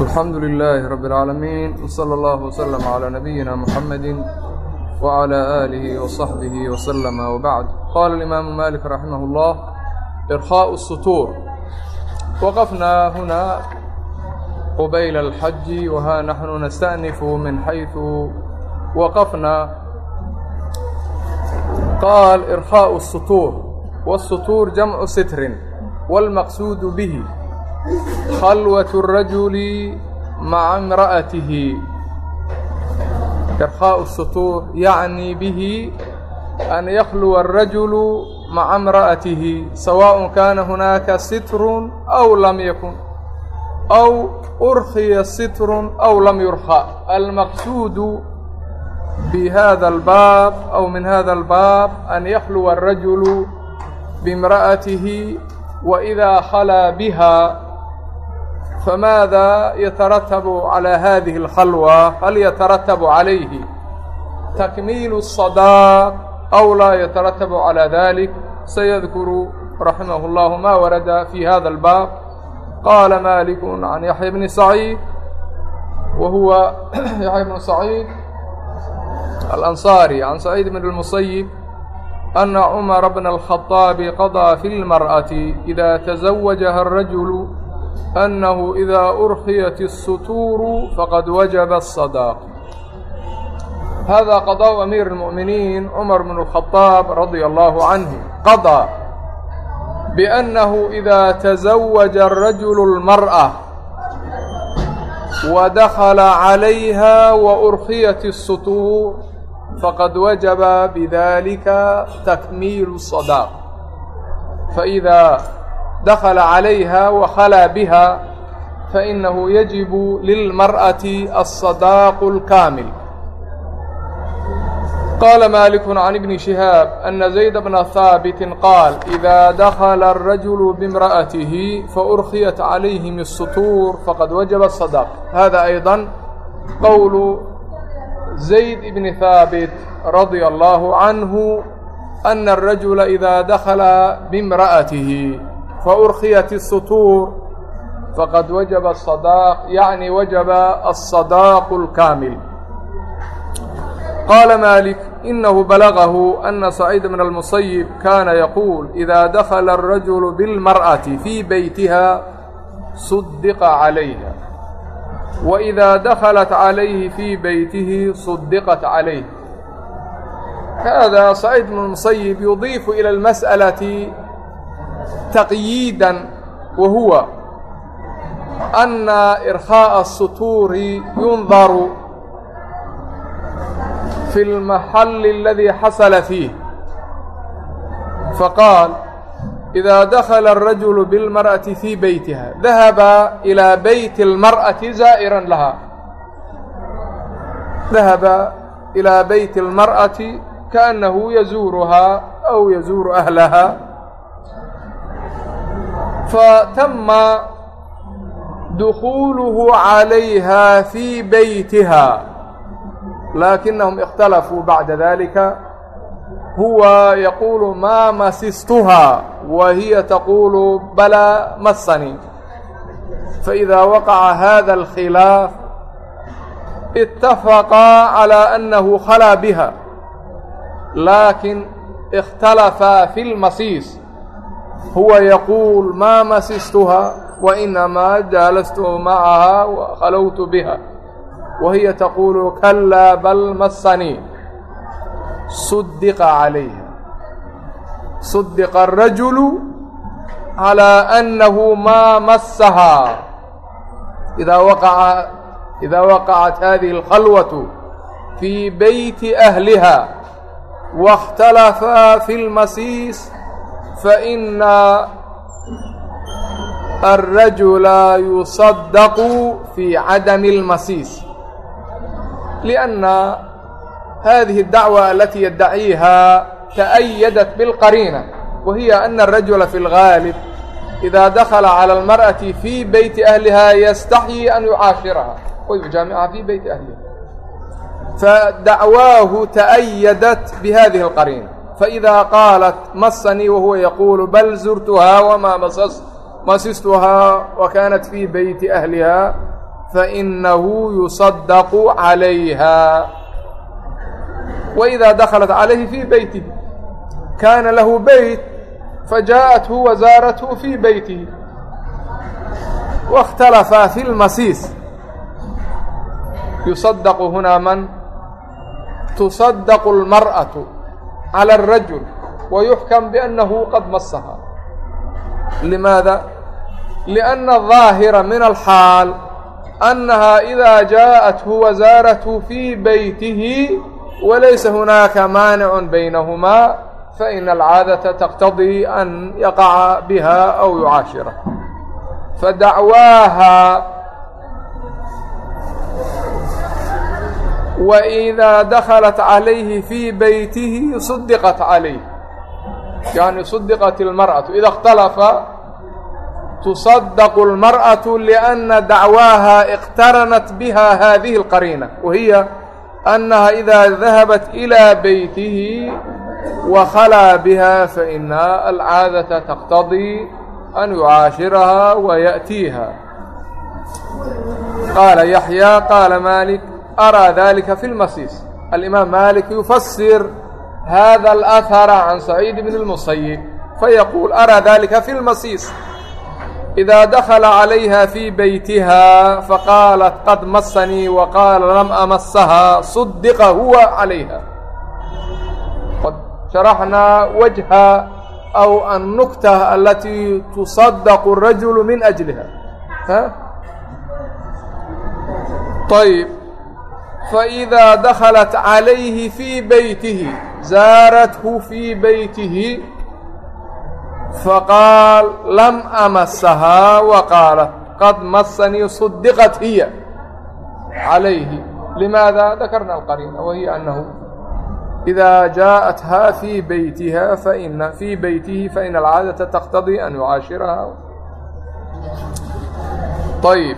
alxamdu lilaahi rabb اlcaalamiin wsala allahu wslm calaa nabiyina muxamedi wclى aalihi wsaxbihi wslama wbacd qaala alimaamu malik raximah اllah irkhaaءu الsutuur waqafnaa huna qubayla alxaji waha naxnu nasta'nifu min xayثu waqafnaa qaal irkhaaءu الsutuur wالsutuur jamcu sitrin wاlmaqsuudu bih khalwaة الrajuli maca imra'atihi irkhaء الsutuur yacni bihi an yakluwa الrajulu maca imra'atihi sawaaء kaana hunaaka sitru aw lam yakun aw urkhiya sitru aw lam yurkha almaqsuudu bihada albaab aw min hada albaab an yakluwa الrajulu bimra'atihi wa idaa khalaa biha famaada yataratabu calىa hadihi اlkhalwa hal yataratabu calayhi takmiilu الصadaaq aw laa yataratabu calىa dalik sayadkuru raximah اllahu ma warada fi hada اlbaab qaala malik can yaxya bni saciid wa huwa yaxya bnu saciid alansaari can saciid bn اlmusayib ana cumara bna اlkhaطaabi qaضىa fi اlmarأaةi ida taزawajaha الrajulu annahu idaa urkhiyat الsutuuru faqad wajaba الsadaaqa hada qadaau amiir اlmu'miniin cumar bn اkhadaab radia allahu canhu qadaa biannahu idaa tazawaja rajulu اlmar'a wadakala calayha waurkhiyat الsutuur faqad wajaba bidalika takmiilu الsadaaqa faإidaa dakla عalayha وkhlىa bha fainahu yajibu lilmar'ati aلصadaaqu اlkaamil qaala maaliku can ibni shihaab ana zayda bna haabitin qaal idaa dakala arajulu bimra'atihi faurkhiyat calayhim الsutuur faqad wajaba sadaq hada ayضa qowlu zayd ibni haabit radia allahu canhu أن الرجل إذا دخل بامرأته faurkhiyat الsutuur faqad wajaba asadaq yacni wajaba aلصadaaqu اlkaamil qaala malik inahu balagahu ana sacيid bn اlmusayib kana yaquul ida dakala الrajul biاlmarأaةi fii beytiha sudiqa calayha وإida daklat عalayhi fii beytihi sudiqat عalayh hada sacيid bn اmusayib yudiifu ilى اlmasأlaة taqyiidan wa huwa anna irkhaa'a الsutuuri yundaru fi اlmaxalli aladii xasala fiih faqaal إida dakla الrajulu biاlmarأaةi fii beytiha dahaba ilىa beyti اlmarأaةi zaa'iran lahaa dahaba ilىa beyti اlmarأaةi kaأnnahu yazuuruhaa aw yazuuru ahlahaa fatama dukhuuluhu calayha fii beytiha laakinahum ikhtalafuu bacda dalika huwa yaquulu maa masistuhaa wa hiya taquulu balaa masani faidaa waqaca hada alkhilaaf itafaqaa calaa annahu khalaa biha laakin اkhtalafaa fi اlmasiis huwa yaquul maa masistuhaa wainamaa jaalastu macahaa wakhalowtu biha wa hiya taquulu kalaa bal masanii suddiqa calayha suddiqa arajulu calىa annahu maa massahaa idaa waqaca idaa waqacat hadihi اlkhalwatu fii beyti ahliha waاkhtalafaa fi اlmasiis faina alrajula yusadaqu fi cadami اlmasiis lianna hadihi اdacwa alati yaddaciiha taأyadat biاlqariina wa hiya ana الrajula fi اlgaalib إida dakla calى اlmarأaةi fii beyti ahliha yastaxyii an yucaashiraha o yujaamicaha fii beyti ahliha fadacwaahu taأyadat bihadihi اlqariina فإdا qاaلت msnيi وhuوa yquل bl زurتhaa وma massthaa وkاnت في byتi أhلiha فإnahu يصدق عalayha وإdا dkلت عalayhi في bytه kاna lahu byt فaجاءتهu وزاarته في byته واkتلفaa في الmasيis يصدق hna mن تصدق المرأة calى الrajul wayuxkam biأnnahu qad masahaa limaada لأnna الظaahira min alxaal أnnaha إida jaaءathu wasaarathu fii beytihi walaysa hunaaka maanicun baynahumaa faإn alcaadaةa taqtadii an yaqaca biha aw yucaashira fadacwaaha wإidaa daklat calayhi fii beytihi sudiqat calayh yani sudiqat اlmarأaةu ida اkhtalafa tusadaqu اlmarأaةu liأnna dacwaaha اqtaranat biha hadihi اlqariina wahiya أnnaha إida dahabat إilى beytihi wakhalaa biha faإina alcaadaةa taqtadii an yucaashiraha wayaأtiiha qaala yaxyaa qaala maalik أرى ذلك في الmasis الإمام مالك يفسر هذا الأثر عن سعيد بن المسyب فيقول أرى ذلك في الmasis إذا دخل عليها في بيتها فقالت قد msنيi وqاaل لم أمسها صدق هو عليها قد شرحنا وجه أو النكتة التي تصدق الرجل من أجلها طيب fإida daklat عalayhi fii beytihi zaarathu fii beytihi faqaal lam amasahaa waqaalat qad masanii صudiqat hiya عalayhi limaada dakarna alqariina wahiya annahu إذا جاءتها في بيتها فإن في بيته فإن العادة تقتضي أن يعاشرها طيب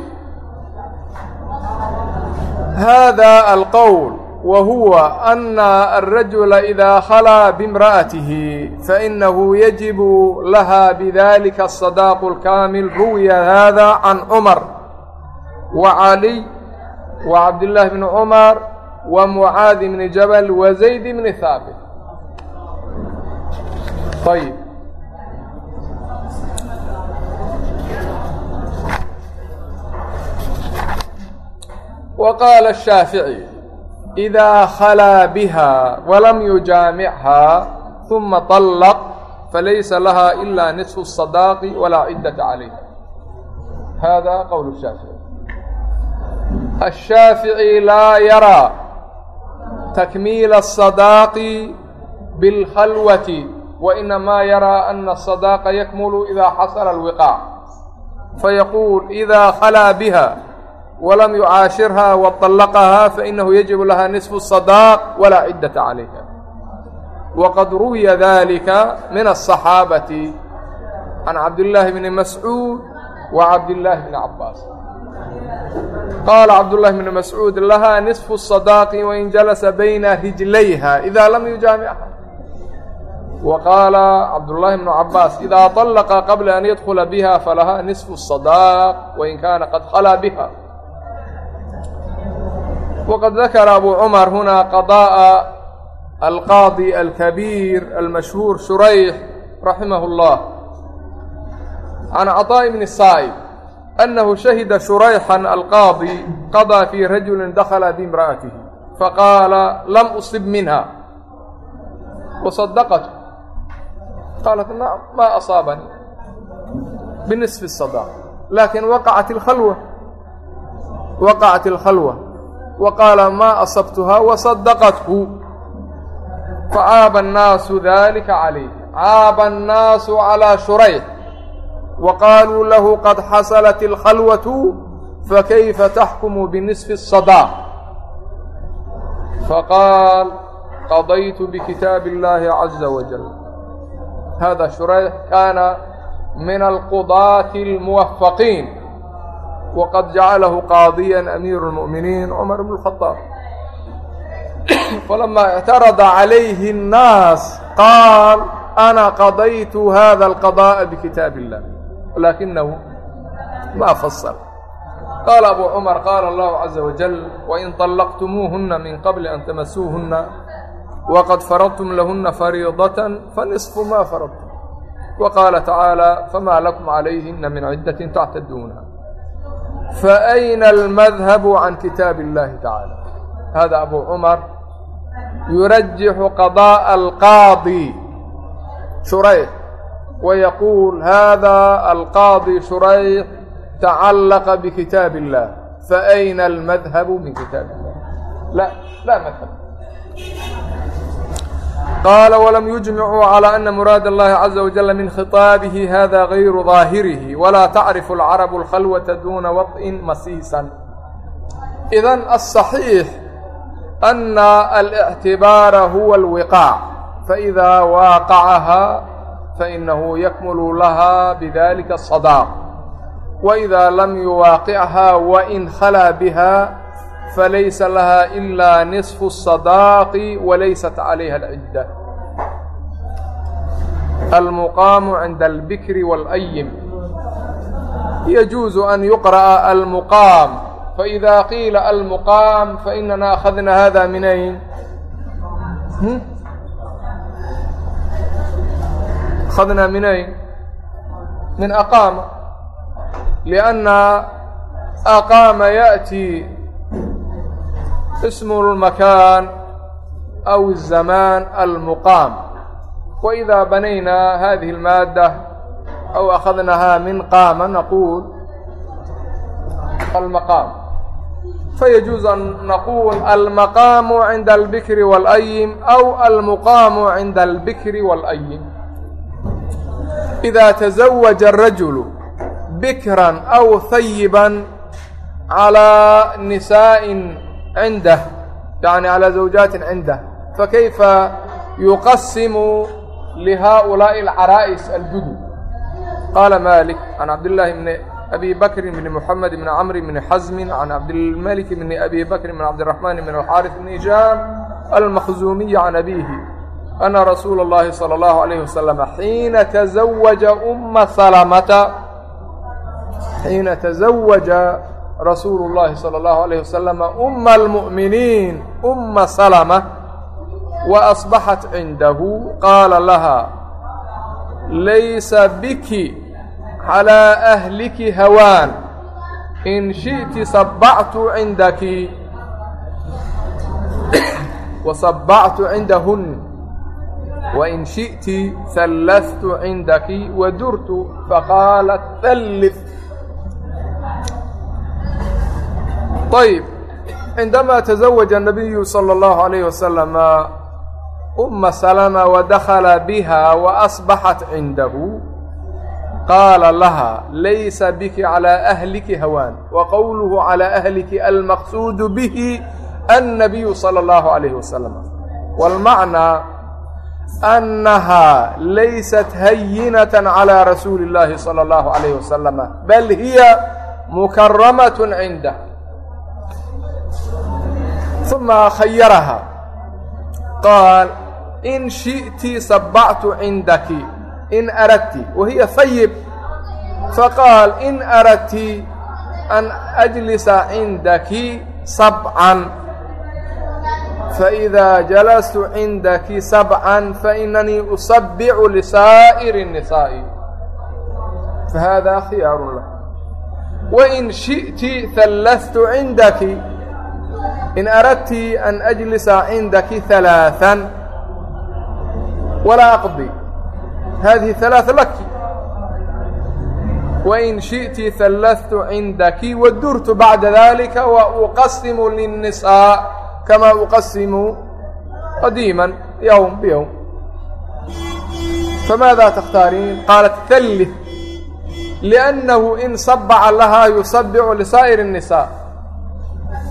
hada alqowl wa huwa ana alrajula idaa khalaa bimra'atihi fainahu yajibu laha bidalika asadaaqu اlkaamil ruwiya hada can cumar wa caliy wa cabdillaahi bni cumar wa mucaadi bni jabal wa zayd bni haabit ayb wa qaala shaafici idaa khalaa biha walam yujaamichaa uma طallaq falaysa laha ilaa nisfu الصadaaqi walaa ciddata calayh hada qowl shaafici الshaafiعي laa yaraa takmiila الصadaaqi biاlkhalwati wainamaa yaraa ana الصadaaqa yakmulu idaa xasala الwiqaac fayaquul idaa khalaa biha walam yucaashirha waطallaqahaa fainahu yajibu lahaa nisfu sadaaq walaa ciddata calayha waqad ruwiya dalika min aلصaxaabati can cabdillaahi bni mascuud wa cabdillaahi bni cabbaas qaala cabdullahi bni mascuud lahaa nisfu الصadaaqi wain jalasa bayna rijlayha idaa lam yujaamichaa وqاaلa cبداللahi بن عabاaس إdا طلqa qبلa أn ydkla bha falaha نصف الصdاq وin kana qad hlىa bha wqad dakara abu cumar hunaa qadaa'a alqaadi alkabiir almashhuur shurayx raximah اllah can caطaaءi bni saa'ib annahu shahida shurayxan alqaadi qadaa fii rajulin dakhala biimra'atihi faqaala lam usib minha wasadaqatu qaalat maa asaabani binisfi الsadaq laakin waqacat alkhalwa waqacat alkhalwa wa qaala maa asabtuhaa wasadaqathu facaaba annaasu dalika calayh caaba annaasu calaa shurayx wa qaaluu lahu qad xasalat alkhalwatu fakayfa taxkumu binisfi asadaa faqaal qadaytu bikitaabi illaahi caza wajal hada shurayx kaana min alqudaati almuwafaqiin waqad jacalahu qaadiyan amiiru اlmu'miniin cumar bn اkhaaab falamaa اctarada calayhi الnaas qaal ana qadaytu hada اlqadaaءa bkitaab اllah laakinahu ma fasal qaala abu cumar qaala allahu caza wajal wain طallaqtumuuhuna min qabli an tamasuuhuna wqad faradtum lahuna fariidaة fanisfu ma faradtum waqaala tacaala fama lakum calayhina min ciddatin tactaduuna فأين المذهب عن كتاب الله تعالى هذا أبو عمر يرجح قضاء القاضي شريح ويقول هذا القاضي شريح تعلق بكتاب الله فأين المذهب من كتاب الله لا لا مذهب qaala walam yujmicuu calىa ana muraad اllahi caزa wajala min khiطaabihi hada gayru daahirihi walaa tacrifu alcarabu اlkhalwata duuna waط'in masiisan idan aلصaxiix ana alictibaara huwa alwiqaac faإidaa waaqacahaa fainahu yakmulu lahaa bidalika الصadaaq waidaa lam yuwaaqichaa wain khalaa biha falaysa lahaa ilaa niصfu الصadaaqi walaysat calayha اlcidda almuqaamu cinda albikri wاlayim yajuuzu an yuqra'a almuqaam faإidaa qiila almuqaam fainana akhadna hada minayn أخذna minayn min aqaama لأnna aqaama yaأtii ism اlmakaan aw الzamaan almuqaam waidaa banaynaa hadihi اlmaadda aw akhadnahaa min qaama naquul almaqaam fayajuuز an naquul almaqaamu cinda albikri waاlayim aw almuqaamu cinda albikri waاlayim إida taزawaja الrajulu bikran aw hayiba calىa nisaءi عنده يعني على زوجات عنده فكيف يقسم لهؤلاء العرائس الجدد قال مالك عن عبد الله بن أبي بكر بن محمد بن عمرو بن حزم عن عبد الملك بن أبي بكر بن عبد الرحمن بن الحارث بن هشام المخزومي عن أبيه أن رسول الله صلى الله عليه وسلم حين تزوج أم سلمة حين تزوج rasuulu llaahi salى اllahu alayh wasalama uma almu'miniin uma salama wa asbaxat cindahu qaala lahaa laysa biki calىa ahliki hawaan in shiئti sabactu cindaki wasabactu cindahun wain shiئti hallaftu cindaki wadurtu faqaalat hallif ayb cindamaa taزawaja الnabiyu salى اllahu alayh wasalama uma salama wadakala biha waasbaxat cindahu qaala laha laysa biki calىa ahliki hawaan waqowluhu calىa ahliki almaqsuudu bihi annabiyu salى اllahu alayh wasalam wاlmacnaa annahaa laysat hayinat calىa rasuuli اllaahi salى اllahu alayh wasalama bal hiya mukaramaة cindah uma khayaraha qaal in shiئti sabactu cindaki in aradti wahiya hayib faqaal in aradti an ajlisa cindaki sabcan فإdا جلست عindك سبعا فإنني أسبع لسائر النساء فhذا khيار لh وإن شئت ثلثت عindك in aradtii an ajlisa cindaki ثalaaثan walaa aqdi hadihi ثalaaثa laki wain shiئti ثallaftu cindaki wadurtu bacda dalika wa uqasimu liلnisaa kama uqasimu qadiima ywm byowm famaada takhtaariin qaalat ثallif liأnnahu in sabaca lahaa yusabicu lisaa'ir الnisaa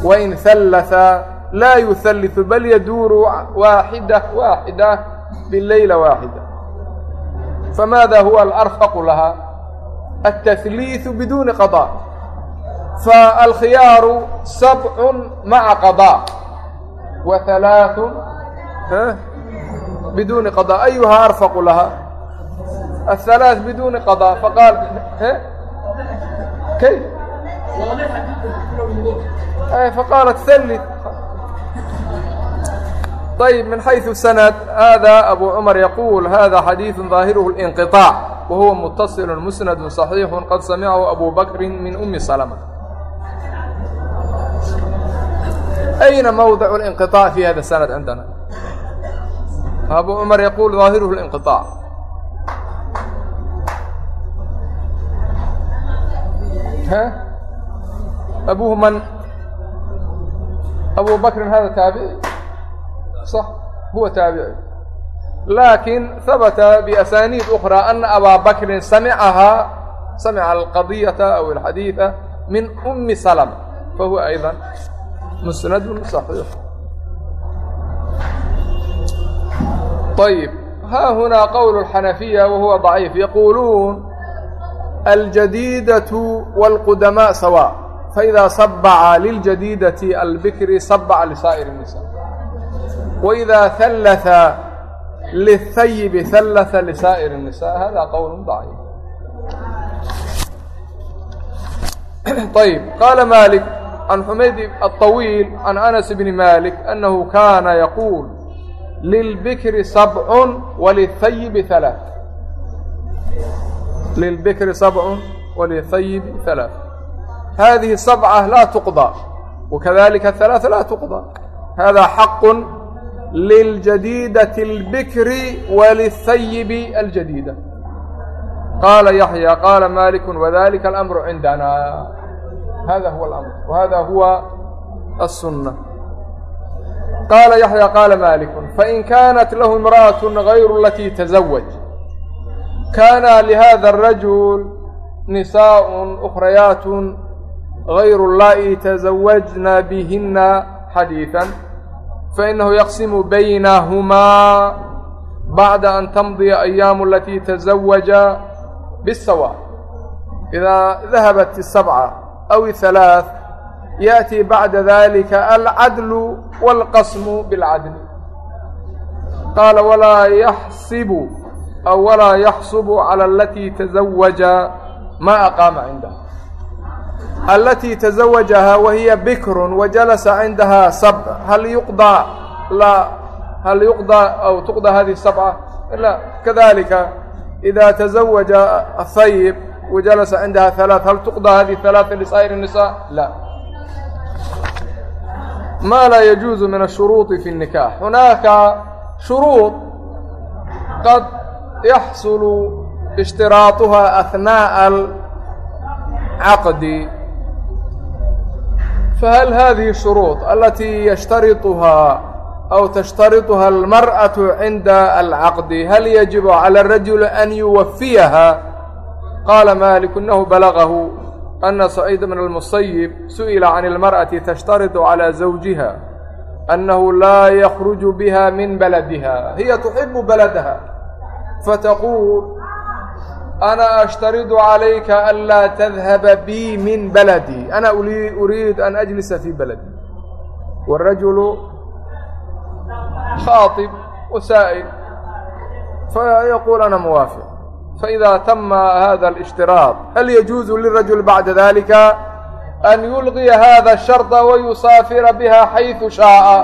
wain hallahaa laa yuhalliu bal yaduuru waaxida waaxida bileyla waaxida famaada huwa alarfaqu lahaa altahliiu biduuni qadaa faalkhiyaaru sabcun maca qadaa wa halaaثun biduuni qadaa ayuhaa arfaqu lahaa الثalaaث biduuni qadaa faqaal kayf faqaalat sallid ayb min xayثu sanad hada abu cumar yaquul hada xadiiثu ظaahirhu اlinqiطaac wa huwa mutasilu musnadu صaxiixu qad samicahu abu bakri min umi salma ayna mowdac اlinqiطaac fi hada sanad cindana abu cumar yaquul ظaahirhu اlinqiطaac abuhu man abu bakrin hada taabici صح huwa taabici lakin habata biasaniid ukhrى ana abaa bakrin samicahaa samica alqadyata aw alxadiiثa min umi salma fahuwa ayضa musnadu صaxiix ayb ha hunaa qowl اxanafiya wahuwa ضaciif yaquuluun aljadiidaة wاlqudamaaء sawa faإida sabca liljadiidati albikri sabca lisaa'ir الnisa wإida ثalثa liلhayibi ثalثa lisaa'ir الnisa hada qowl dضaciif ayb qaala malik can xumayd aلطawiil can anas bni malik annahu kaana yaquul lilbikri sabcun walihayibi ثalaaث للبكر سبع وللثيب ثalaaث hadihi sabca laa tuqda wakadalika halaaa laa tuqda hada xaqu liljadiidati اlbikri walihayibi aljadiida qaala yaxya qaala maliku wadalika alamru cindana hada huwa alamr wahada huwa aلsunna qaala yaxya qaala maliku fain kaanat lahu imra'aة gayru alatii tazawaj kaana lihada الrajul nisaaء ukhrayaat غayr الlaaئi تزawajna bihina xadiiثa fainahu yaqsimu baynahumaa bacda an tamdiya أyaamu alatii taزawaja bالsawا إidaa dahabat الsabca aw الثalaaث yaأtii bacda dalika alcadl wاlqasmu bاlcadl qaala walaa yaxsibu aw walaa yaxsubu calى alatii taزawaja ma aqaama cindaha اltي تزawجahaa wahiya bikr وajalasa cindaha sabع hal yuqضى hal yuqضى aw tuqضى hadiه sabعة kadalika إida تزawaجa الhayb wajalasa cindaha ثaلaaث hal tuqضى hadiه ثaلaaثa لsaa'ir النisاء la ma laa يجuuز min الshuruuط fi النikاح hunaaka shuruuط qad yaxsul اshtiraaطuha أثnaaء الcaqd fahal hadihi shuruud alatii yashtarituhaa aw tashtarituha almar'atu cinda alcaqdi hal yajibu cala arajuli an yuwafiyaha qaala malik inahu balagahu ana saciid bna اlmusayib su'ila can اlmar'ati tashtaritu calى zawjiha annahu laa yakruju biha min baladiha hiya tuxibu baladaha fataquul ana ashtaridu calayka anlaa tadhaba bii min baladi ana uriidu an ajlisa fii baladi warajulu khaaib wasaa'il fayaquul ana muwaafiq faإida tama hada اlاshtiraaط hal yajuuzu lirajul bacda dalika an yulqiya hada الsharطa wayusaafira biha xayثu shaaءa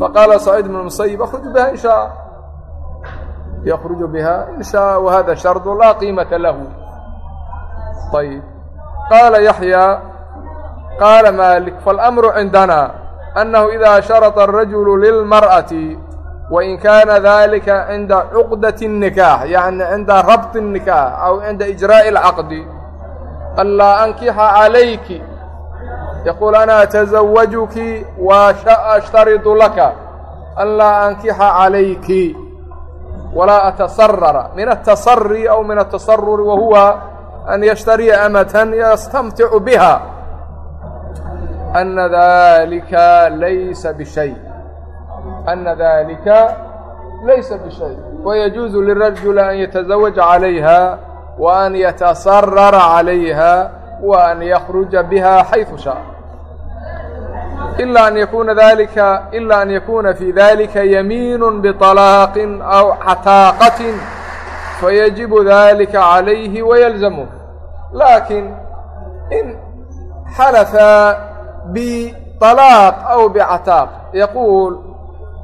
faqaala sacيid bn musayib akhruj biha in shaaء ykruju biha hada shardu laa qiimata lahu ayb qaala yaxyaa qaala maalik faاlأmru cindana annahu ida sharaطa الrajulu lilmarأaةi wain kaana dalika cinda cuqdaة الnikaax yani cinda rabط الnikaax aw cinda إجraaءi اlcaqdi anlaa ankixa calayki yaquul ana ataزawajuki wa ashtarطu laka anlaa ankixa calayki walaa atasarara min atasari aw min atasaruri wa huwa an yashtariya amatan yastamticu biha ana dalika laysa bishay ana dalika laysa bishay wayajuuzu lirajuli an yatazawaja calayha wa an yatasarara calayha wa an yakruja biha xayثu shaء إلا أن يكuنa ذلika إلا أن يkuna في ذلika يمين بطلاq أو xatاaqة فيجب ذلika عaليهi ويلزمه لakiن إن xلفa بطلاq أو بctاaq يقول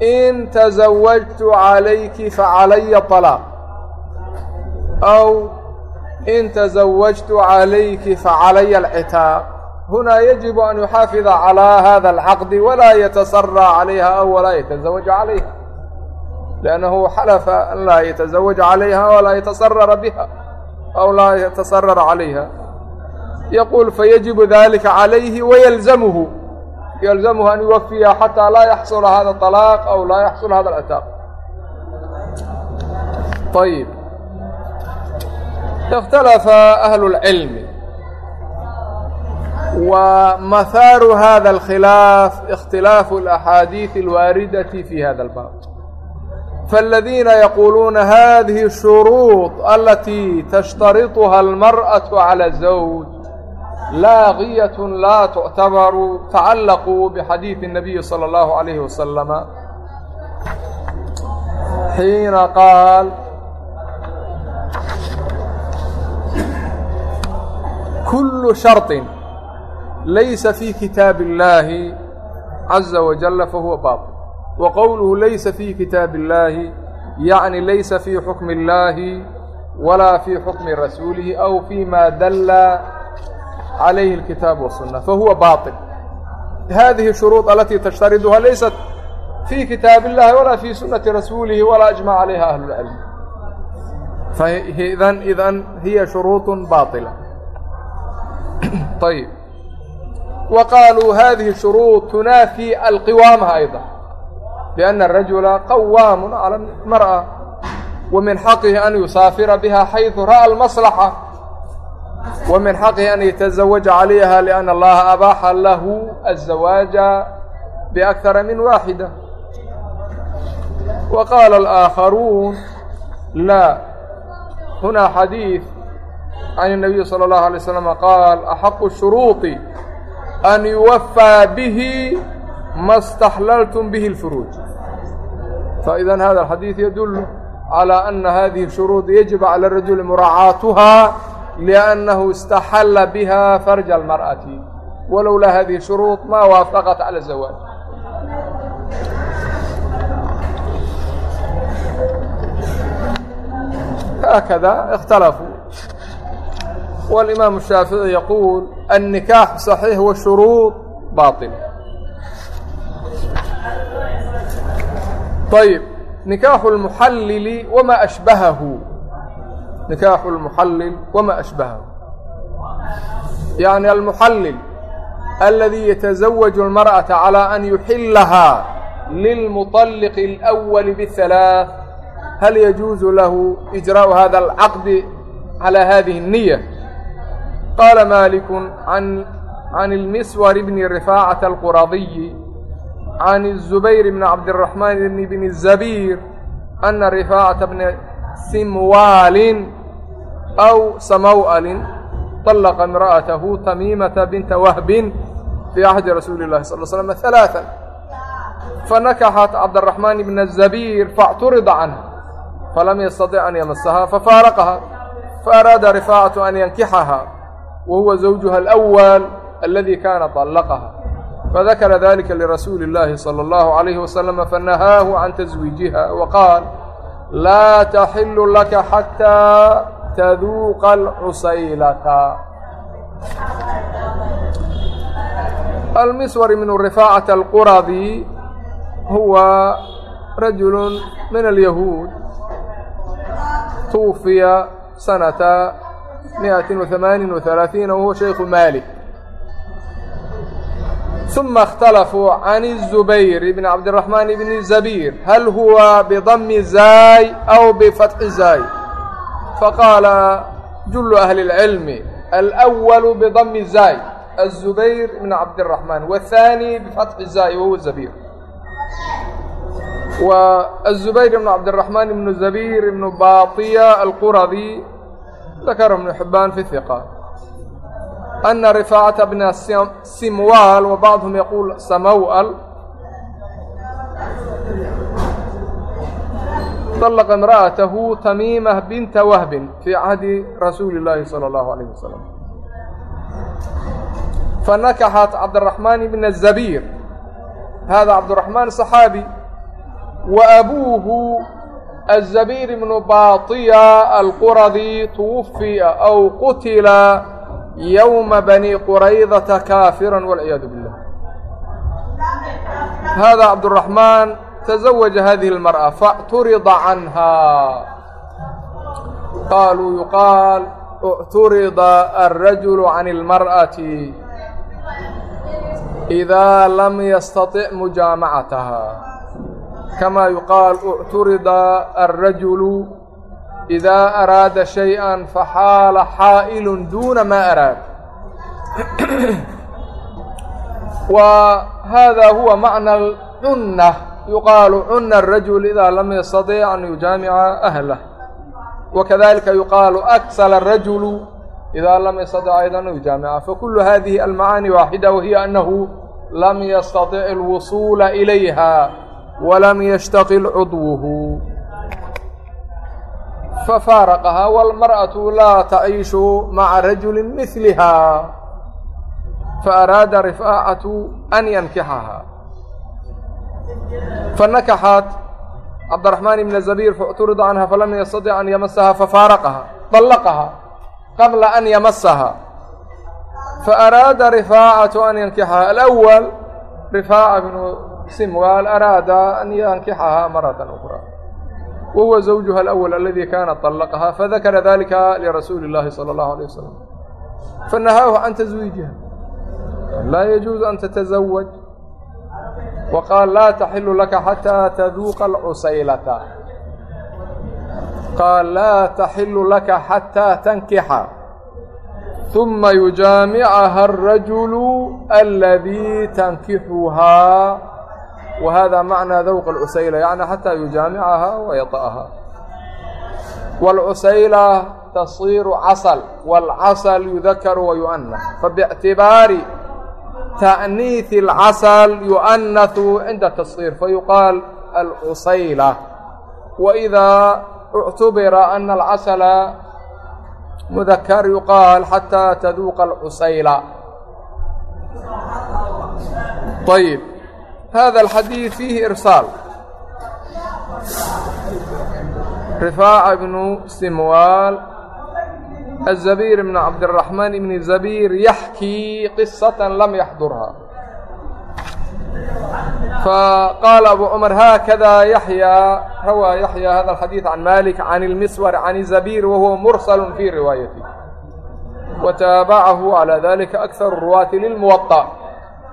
إن تزوجت عaليki فعليa طلاq أو إن تزوجت عaليki فعليa العتاaq hunaa yajibu an yuxaafida calaa hada alcaqdi walaa yatasara calayha aw walaa yatazawaja calayha liannahu xalafa an laa yatazawaja calayha walaa yatasarara biha aw laa yatasarara calayha yaquul fayajibu dalika calayhi wayalzamhu yalzamhu an yuwafiya xataa laa yaxsula hada طalaaq aw laa yaxsul hada alataaq ayib ikhtalafa ahlu اlcilmi wa mahaaru hada اlkhilaaf اkhtilaafu اlaxaadiiث اlwaaridati fi hada اlbaab faاladiina yaquuluuna hadihi shuruuط alatii tashtarituha اlmarأaة calى الزawj laaqiyaة laa tuctabaru tacallaquu bxadiiثi الnabiyi salى اllahu عalayhi wasalama xiina qaal kulu sharطi laysa fii kitaabi اllaahi caza wajalla fahuwa baaطil wa qowluhu laysa fii kitaabi اllaahi yacni laysa fii xukmi اllaahi walaa fii xukmi rasuulihi aw fii ma dalla calayhi اlkitaabu waالsunna fahuwa baaطil hadihi shuruuط alatii tashtariduhaa laysat fii kitaabi اllahi walaa fii sunati rasuulihi walaa ajmac calayha ahlu اlcilm faidan idan hiya shuruuط baaطila طيب وqالوا hذiه شhuروط تناfي القiواaمة أيضا بأن الرaجuل qwاaم على المرأة ومiن حقه أن يusاaفر بها حayثu رأى المصلحة ومiن حقه أن يتزوج عليها لأن اللaهa أbاحa له الزواaج بأكثر من واحدة وqاaل الآخرون لا هنaa xadيiث عن النبي صلى الله عليه وسلم قال أحق الشhuروط an yuwafaa bihi ma اstaxlaltum bihi اlfuruuj faidan hada alxadiid yadul calى ana hadihi shuruud yajib cala rajuli muraacaatuha liannahu istaxalla biha farja almar'ati walowlaa hadihi shuruud ma waafaqat cala zawaaj hakada اkhtalafuu wاlimaamu الshaafiعي yaquul النكاح صحيح والشروط باطلة طيب نكاح المحلل وما أشبهه نكاح المحلل وما أشبهه يعني المحلل الذي يتزوج المرأة على أن يحلها للمطلق الأول بالثلاث هل يجوز له إجراء هذا العقد على هذه النية qaala maalikun can ilmiswar bni rifaacata alquradiyi can الzubayr bni cabdiraxmaan bni zabiir ana rifaacata bni simwaalin aw samawalin طلqa imra'atahu tamiimata binta wahbin fii axdi rasuuli اllahi sal slm alaaثa fanakaxat cabdالraxmaan bna zabiir faاcturida canha falam yastaطic an yamasaha fafaaraqaha faaraada rifaacatu an yankixaha wahuwa zawjuha alأwal aladi kaana طallaqaha fadakara dalika lirasuuli اllaahi salى اllahu عalayhi wasalama fanahaahu can taswiijiha waqaal laa taxilu laka xataa taduuqa alcusaylata المسور بن رفاعة القرظي هو رجل من اليهود توفي سنة miئaة وثamaaنiن وثaلaaثiiن وهuوa شhayku maalik ثuma اkhtalafuu عan الزubayr بn cabdالرaحmaan بn زabيr hal huwa bdmi zaay أw bfatxi zaay faqaala jul أhli العilm alأwl bdmi zaay الزubayr بn cabdالرaحmaan والثaanي bfatxi zaay wahuwa زabيr wa الزubayr بn cabdالرaحmaan بn زabيr بn baطya alquradi dakr ابن حبان في الثقة أن رفاaعة بن simwاl وبعضهم يقول smwل طلق امرأته تميمة بنت وهب في عهد رسول الله صلى الله عليه وسلم فنكحت عبد الرحمن بن الزبير هذا hذا عبدالرحمن صحاaبي وأbوه الزبير بن باطية القرظي توفي أو قتل يوم بني قريظة كافرا والعياذ بالله هذا عبد الرحمن تزوج هذه المرأة فاعترض عنها قالوا يقال اعترض الرجل عن المرأة إذا لم يستطع مجامعتها kamaa yuqaal ucturida alrajulu idaa araada shay-an faxaala xaa'ilun duuna maa araad wa haadaa huwa macna cunna yuqaalu cuna arajul idaa lam yastadic an yujaamica ahlah wakadalika yuqaalu aksala arajulu idaa lam yastadic aydan an yujaamica fakulu hadihi almacaani waaxida wahiya annahu lam yastadic alwusuula ilayha walam yashtaqil cudwuhu fafaaraqahaa walmar'atu laa ta'ishu maca rajuli mihlihaa faaraada rifaacatu an yankixahaa fanakaxaat cabdiraxmaan ibna zabiir fucturida canha falam yastatic an yamasaha fafaaraqahaa طallaqahaa qabla an yamasaha faaraada rifaacatu an yankixahaa alأwal rifaaca bnu sim وهل أراada أن ينكحها مرة أخرى وهو زوجها الأول الذي kاna طلقها فذكر ذلك لرسول الله صلى الله عليه وسلم فنهاه عن تزويجها لا يجوز أن تتزوج وقال لا تحل لك حتى تذوق العسيلة قال لا تحل لك حتى تنكح ثم يجامعها الرجل الذي تنكحها وهذا معنى ذوق العسيلة يعني حتى يجامعها ويطأها والعسيلة تصير عسل والعسل يذكر ويؤنث فباعتبار تأنيث العسل يؤنث عند التصغير فيقال العسيلة وإذا اعتبر أن العسل مذكر يقال حتى تذوق العسيلة طيب hada alxadiid fiihi irsaal rifaaca bnu simwaal azabiir bn cabdiraxmaan ibni zabiir yaxkii qisatan lam yaxdurhaa faqaala abu cumar haakada yaxyaa rawaa yaxya hada alxadiid can malik can ilmiswar can zabiir wahuwa mursalu fii riwaayati wataabacahu calى dalika akharu ruwaati lilmuwaطa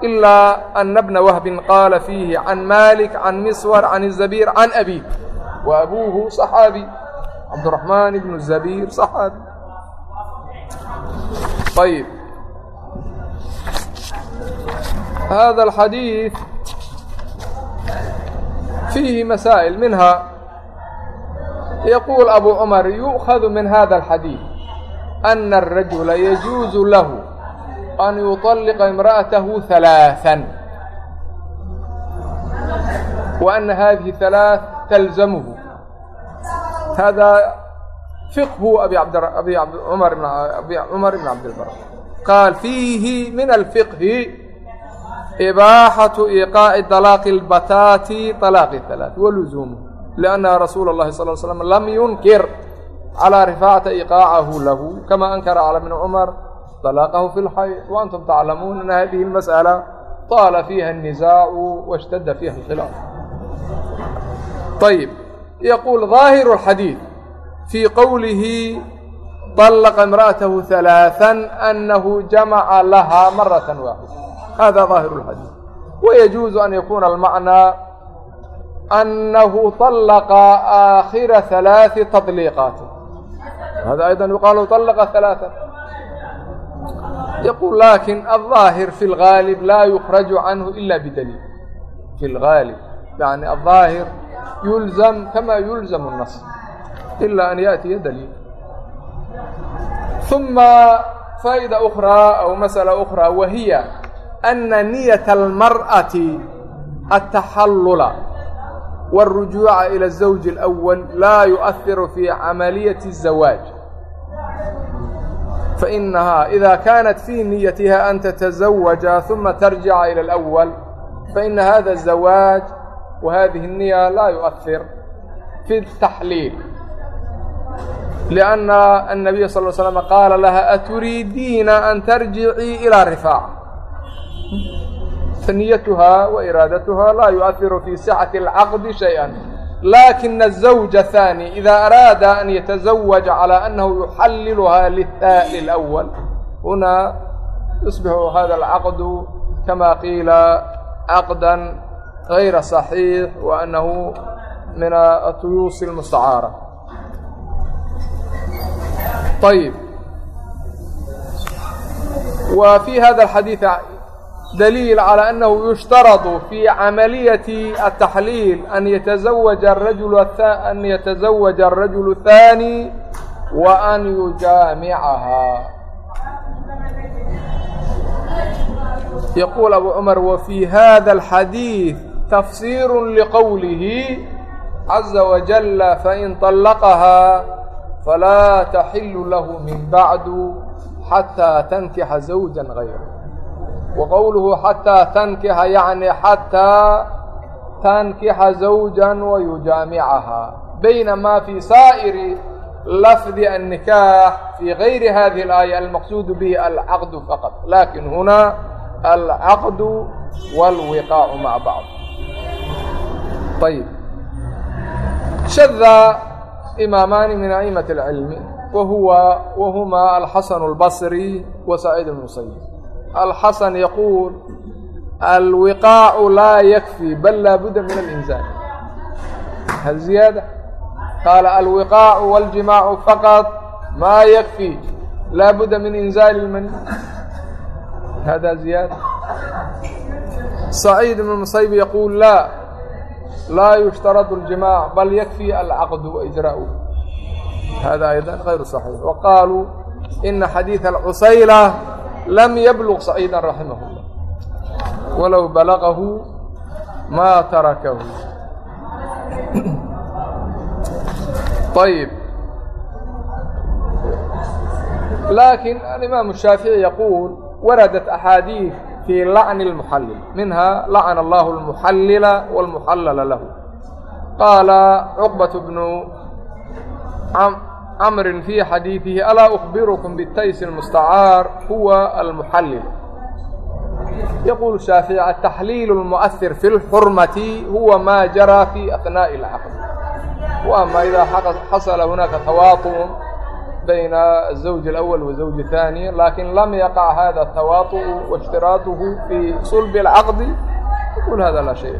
إلا أن بن وهب قال فيه عن مالك عن مسور عن الزبير عن أبيه وأبوه صحابي عبد الرحمن بن الزبير صحابي طيب هذا الحديث فيه مسائل منها يقول أبو عمر يؤخذ من هذا الحديث أن الرجل يجوز له an yuطalliqa imra'atahu halaaثan wa ana haadihi halaaث talzamuhu haadaa fiqhu abi abi cumar ibn cabdilbar qaal fiihi min alfiqhi ibaaxaةu iqaa'i طalaaqi اlbataati طalaaqi halaaث waluzuumuh lianna rasuula اllahi sal l slm lam yunkir calى rifaacata iqaacahu lahu kama ankara calى bni cumar طلaqه في الxayd وأntm تaclamuun an hadihi الmasألة طaala fiiha النiزاع واshtada fiiha الkhilaaf ayb yquul ظaahir الxadiiث fii qowlihi طلqa imra'atahu ثaلaaثا أnahu jamaca lahaa maraة waaxida hada ظaahir الxadiiث ويجuuز an yakuna الmaعنىa أnahu طلqa آakhira ثaلaaثi تطلiiqaati hada ayضا yuqaalu طلqa ثaلaaثا يقول لكن الظاهر في الغالب لا يخرج عنه إلا بدليل في الغالب يعني الظاهر يلزم كما يلزم النص إلا أن يأتي دليل ثم فائدة أخرى أو مسألة أخرى وهي أن نية المرأة التحلل والرجوع إلى الزوج الأول لا يؤثر في عملية الزواج فإنها إذا كانت في نيتها أن تتزوج ثم ترجع إلى الأول فإن هذا الزواج وهذه النية لا يؤثر في التحليل لأن النبي صلى الله عليه وسلم قال لها أتريدين أن ترجعي إلى الرفاع فنيتها وإرادتها لا يؤثر في سعة العقد شيئا lakina الزawj الثaanي إida araada an yataزawaj calى anahu yuxalilha lلأwl huna yusbixu hada اlcaqd kama qiila caqda غayra صaxiix waanahu min tuyuusi اmustacaara ayb wa fi hada xadiiث دليل على أنه يشترط في عملية التحليل أن يتزوج الرجل أن يتزوج الرجل الثاني وأن يجامعها يقول أبو عمر وفي هذا الحديث تفسير لقوله عز وجل فإن طلقها فلا تحل له من بعد حتى تنكح زوجا غيره وqowluhu xatىa tankixa yaعni xatىa tankixa زawja وyujaamicahaa baynamaa fii saa'iri lafdi الnikaax fii غayri hadihi اlآaية almaqsuud bihi alcaqd faqط lakin hunaa alcaqd wاlwiqaacu maca bacض ayb shada imaamaani min aئmaة اlcilmi whuwa wahumaa alxasan اlbaصri wa saciid bn musayib alxasan yaquul alwiqaacu laa yakfii bal laabuda min alinsan hal ziyaada qaala alwiqaacu waljimaacu faqad maa yakfii laabuda min inzaali lmani hada ziyaada saciid ibn musayb yaquul laa laa yushtaradu اljimac bal yakfii alcaqd waijraa'uh hada ayضa غayru صaxiix waqaaluu ina xadiiث alcusayla lam yabluq saciida raximah اllah walow balaqahu maa tarakahu ayb laakin alimaam الshaafiعي yaquul waradat axaadiiث fii lacni اlmuxallil minha lacana allahu اlmuxallila walmuxallala lahu qaala cuqbaة bnu amrin fii xadiidihi alaa ukhbirukum bitays اlmustacaar huwa almuxallil yaquul shaafici ataxliil اlmu'ahir fi اlxurmati huwa maa jaraa fi ahnaaءi اlcaqd waama idaa xasala hunaaka tawaatu'un bayna azawji alawal wazawji ahaani laakin lam yaqac hada atawaatu'u waishtiraaduhu fii sulbi اlcaqdi qul hada laa shay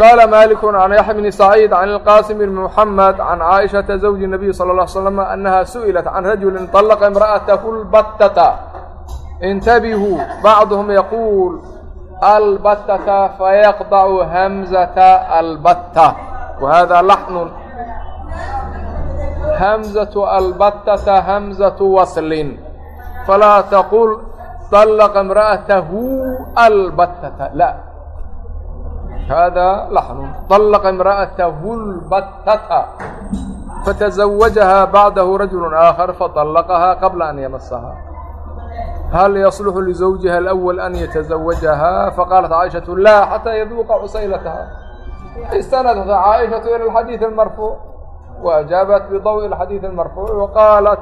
qاla mالك عن يحيى بن سعيد عن الqاسم بن محمد عن cائشhaةa زوج النبي صلى الله علي وسلم أنها سuئلت عن رجل طلق امرأته الbtة انتبهوا بعضهم يقول الbtة فيقضع hمزة الbtة وhذا لحن hمزة الbtة hمزة وصل فlاa تقل طلق امرأته الbtة لا hada laxnun طaلqa imra'atahu اlbattata fatزawajaha bacdahu rajul aakhar faطalaqahaa qabla an yamasahaa hal yaصlxu lزawjiha اlأwl an yataزawajaha faqaalat caaishaة la xatىa yaduuqa cusaylataha istanadta caaishaةu ilى اxadiiث اmarfuuc وajaabat bضwءi اxadiiث اmarfuuc waqaalat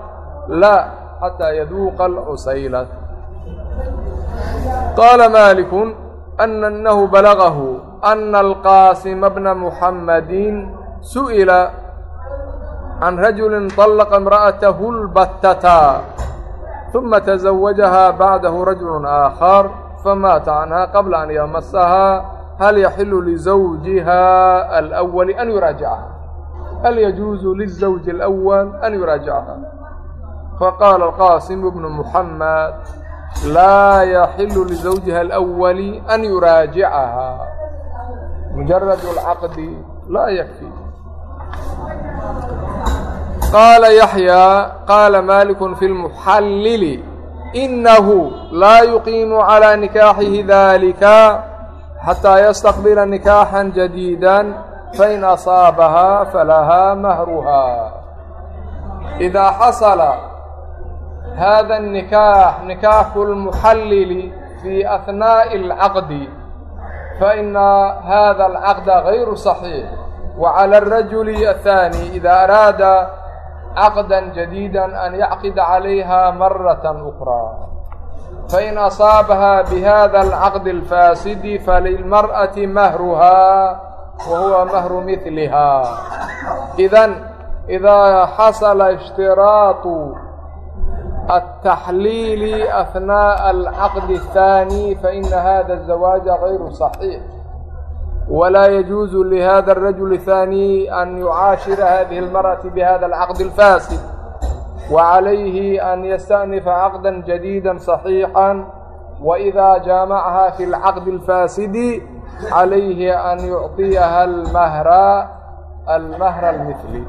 la xatىa yaduuqa اcusaylata qaala maaliku أن أنه بلغه أن القاسم بن محمد سئل عن رجل طلق امرأته البتة ثم تزوجها بعده رجل آخر فمات عنها قبل أن يمسها هل يحل لزوجها الأول أن يراجعها هل يجوز للزوج الأول أن يراجعها فقال القاسم بن محمد laa yaxilu lizawjiha alأwali an yuraajicahaa mujarad اlcaqdi laa yakfi qaala yaxyaa qaala maaliku fi اlmuxallili inahu laa yuqiimu calىa nikaaxihi dalika xataa yastaqbila nikaaxan jadiida fain asaabahaa falahaa mahruhaa idaa xasala hada النikaax nikaaxu اlmuxallili fii أhnaaءi اlcaqdi faina hada alcaqda غayru صaxiix wclى الrajuli aلthaani ida araada caqda jadiida an yacqid calayha maraة أkraa fain asaabaha bihada alcaqdi اlfaasidi falilmarأati mahruhaa wa huwa mahru midlihaa idan idaa xasala اshtiraaطu التحليل أثناء العقد الثاني فإن هذا الزواج غير صحيح ولا يجوز لهذا الرجل الثاني أن يعاشر هذه المرأة بهذا العقد الفاسد وعليه أن يستأنف عقدا جديدا صحيحا وإذا جامعها في العقد الفاسد عليه أن يعطيها المهر المثلي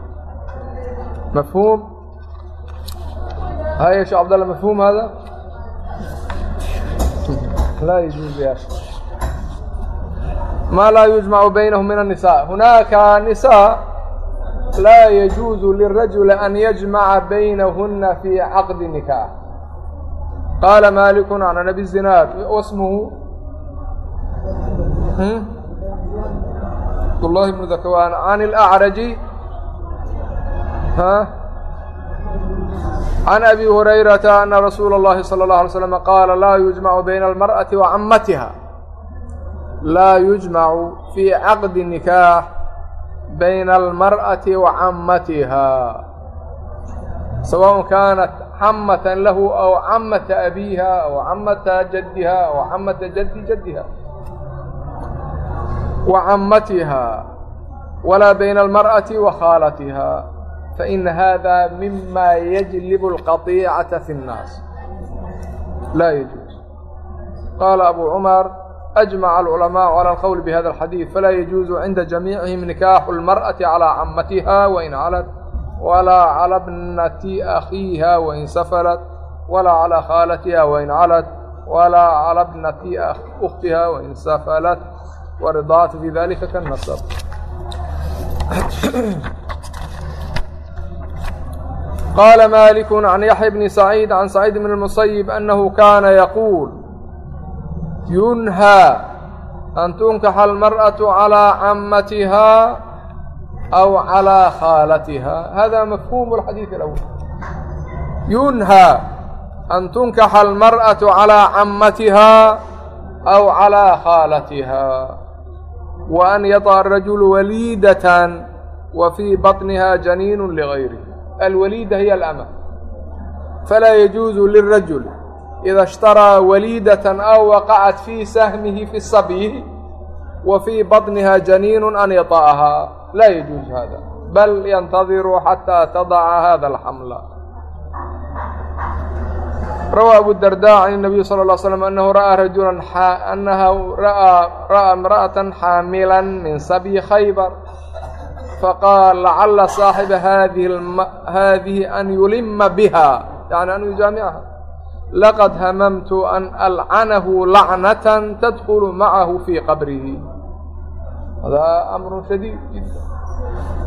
مفهوم؟ هاي شو عبد الله مفهوم هذا؟ لا يجوز يا شيخ ما لا يجمع بينهم من النساء هناك نساء لا يجوز للرجل أن يجمع بينهن في عقد نكاح قال مالك عن نبي الزناد واسمه عبد الله بن ذكوان عن الأعرج ها can abi hurayrata ana rasuula اllahi salى اlه alay slm qaala laa yujmacu bayna almar'ati wa camatiha laa yujmacu fii caqdi nikaax bayna almar'ati wa camatiha sawaءn kaanat xamatan lahu aw camata abiiha aw camata jaddiha aw camata jaddi jaddiha wa camatiha walaa bayna almar'ati wa khaalatiha faina hada mima yajlibu اlqaطicata fi الnaas laa yajuuz qaala abu cumar ajmaca alculamaau calى alqowl bihada alxadiid falaa yajuuzu cinda jamiicihim nikaaxu اlmar'ati calىa camatiha wain calad walaa calى bnati akhiiha wain safalat walaa calىa khaalatiha wain calad walaa calى bnati ukhtiha wain safalat waridaatu fi dalika kanasab qala malik can yaxya bni saciid can saciid bn اmusayib anahu kana yaquul yunhaa an tunkaxa almar'aةu calى camatiha aw calى khaalatiha hada mafhum اxadiid اlawl yunhaa an tunkaxa almar'aةu calى camatiha aw calى khaalatiha wa an yadca arajulu waliidatan wa fii baطniha janiin ligayrih alwaliida hiy alama falaa yajuuzu lirajul ida ishtaraa waliidatan aw waqacat fii sahmihi fi sabyi wa fii baطniha janiinu an yaطa'ahaa laa yajuuzu hada bal yantadiru xataa tadaca hada alxamla rawى abu darda can الnabiy salى اله slam anahu ra'aa rajula anahu ra'aa imra'ata xaamilan min sabyi khaybar faqaal lacalla saaxiba haadihi an yulima biha yani anigu jaamicaha laqad hamamtu an alcanahu lacnatan tadkulu macahu fii qabrihi hada amru shadiid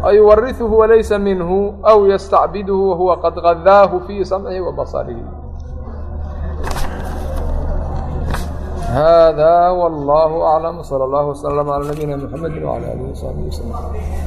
ay yuwariثuhu walaysa minhu aw yastacbiduhu wahuwa qad gadaahu fii samcihi wa basarihi hada wاllahu aclam slى اllah وslm عalى nabiyina mxamedi وعlى آله وصحبه وسلم